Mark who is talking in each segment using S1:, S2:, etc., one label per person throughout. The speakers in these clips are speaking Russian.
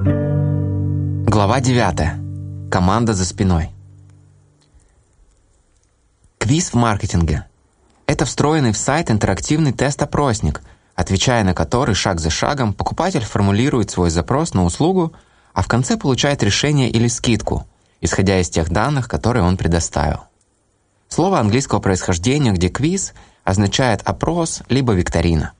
S1: Глава 9. Команда за спиной. Квиз в маркетинге. Это встроенный в сайт интерактивный тест-опросник, отвечая на который шаг за шагом покупатель формулирует свой запрос на услугу, а в конце получает решение или скидку, исходя из тех данных, которые он предоставил. Слово английского происхождения, где квиз означает опрос либо викторина.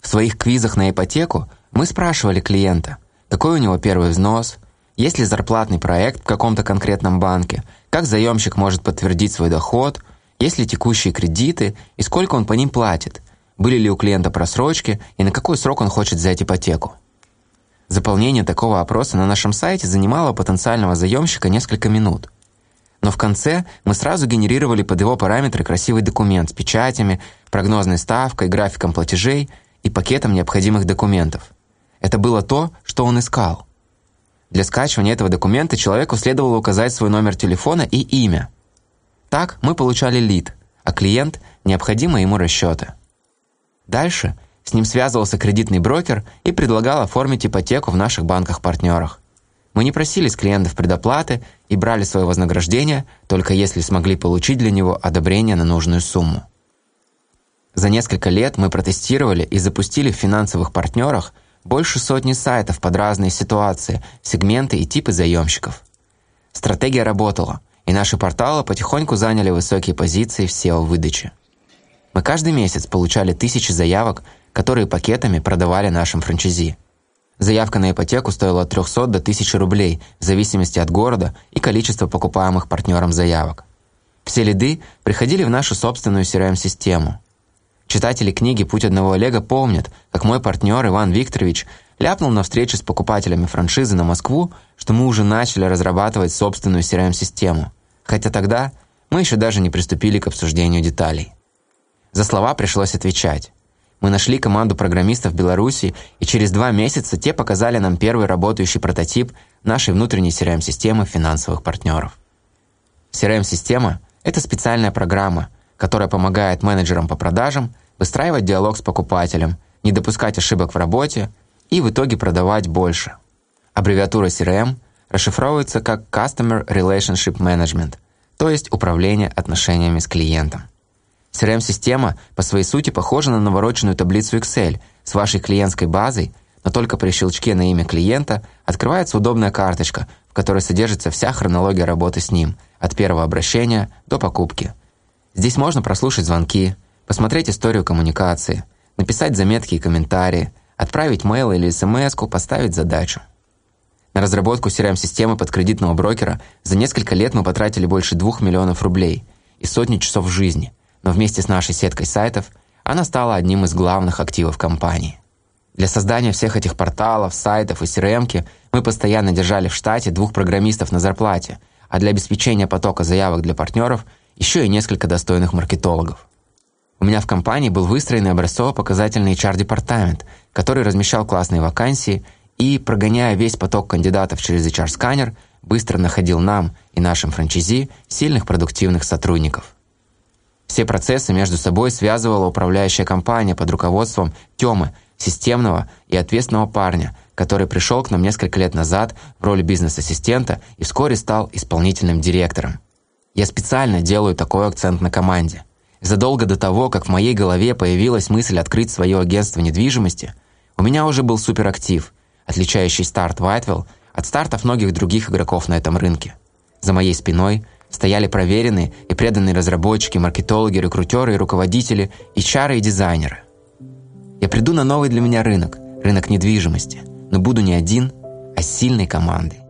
S1: В своих квизах на ипотеку мы спрашивали клиента, какой у него первый взнос, есть ли зарплатный проект в каком-то конкретном банке, как заемщик может подтвердить свой доход, есть ли текущие кредиты и сколько он по ним платит, были ли у клиента просрочки и на какой срок он хочет взять ипотеку. Заполнение такого опроса на нашем сайте занимало потенциального заемщика несколько минут. Но в конце мы сразу генерировали под его параметры красивый документ с печатями, прогнозной ставкой, графиком платежей и пакетом необходимых документов. Это было то, что он искал. Для скачивания этого документа человеку следовало указать свой номер телефона и имя. Так мы получали лид, а клиент – необходимые ему расчеты. Дальше с ним связывался кредитный брокер и предлагал оформить ипотеку в наших банках-партнерах. Мы не просили с клиентов предоплаты и брали свое вознаграждение, только если смогли получить для него одобрение на нужную сумму. За несколько лет мы протестировали и запустили в финансовых партнерах больше сотни сайтов под разные ситуации, сегменты и типы заемщиков. Стратегия работала, и наши порталы потихоньку заняли высокие позиции в SEO-выдаче. Мы каждый месяц получали тысячи заявок, которые пакетами продавали нашим франчайзи. Заявка на ипотеку стоила от 300 до 1000 рублей в зависимости от города и количества покупаемых партнером заявок. Все лиды приходили в нашу собственную CRM-систему – Читатели книги «Путь одного Олега» помнят, как мой партнер Иван Викторович ляпнул на встрече с покупателями франшизы на Москву, что мы уже начали разрабатывать собственную CRM-систему, хотя тогда мы еще даже не приступили к обсуждению деталей. За слова пришлось отвечать. Мы нашли команду программистов в Беларуси, и через два месяца те показали нам первый работающий прототип нашей внутренней CRM-системы финансовых партнеров. CRM-система – это специальная программа, которая помогает менеджерам по продажам выстраивать диалог с покупателем, не допускать ошибок в работе и в итоге продавать больше. Аббревиатура CRM расшифровывается как Customer Relationship Management, то есть управление отношениями с клиентом. CRM-система по своей сути похожа на навороченную таблицу Excel с вашей клиентской базой, но только при щелчке на имя клиента открывается удобная карточка, в которой содержится вся хронология работы с ним, от первого обращения до покупки – Здесь можно прослушать звонки, посмотреть историю коммуникации, написать заметки и комментарии, отправить мейл или смс поставить задачу. На разработку CRM-системы под кредитного брокера за несколько лет мы потратили больше двух миллионов рублей и сотни часов жизни, но вместе с нашей сеткой сайтов она стала одним из главных активов компании. Для создания всех этих порталов, сайтов и CRM мы постоянно держали в штате двух программистов на зарплате, а для обеспечения потока заявок для партнеров – еще и несколько достойных маркетологов. У меня в компании был выстроенный образцово-показательный HR-департамент, который размещал классные вакансии и, прогоняя весь поток кандидатов через HR-сканер, быстро находил нам и нашим франчайзи сильных продуктивных сотрудников. Все процессы между собой связывала управляющая компания под руководством Тёмы, системного и ответственного парня, который пришел к нам несколько лет назад в роли бизнес-ассистента и вскоре стал исполнительным директором. Я специально делаю такой акцент на команде. Задолго до того, как в моей голове появилась мысль открыть свое агентство недвижимости, у меня уже был суперактив, отличающий старт Whitewell от стартов многих других игроков на этом рынке. За моей спиной стояли проверенные и преданные разработчики, маркетологи, рекрутеры и руководители, HR и дизайнеры. Я приду на новый для меня рынок, рынок недвижимости, но буду не один, а с сильной командой.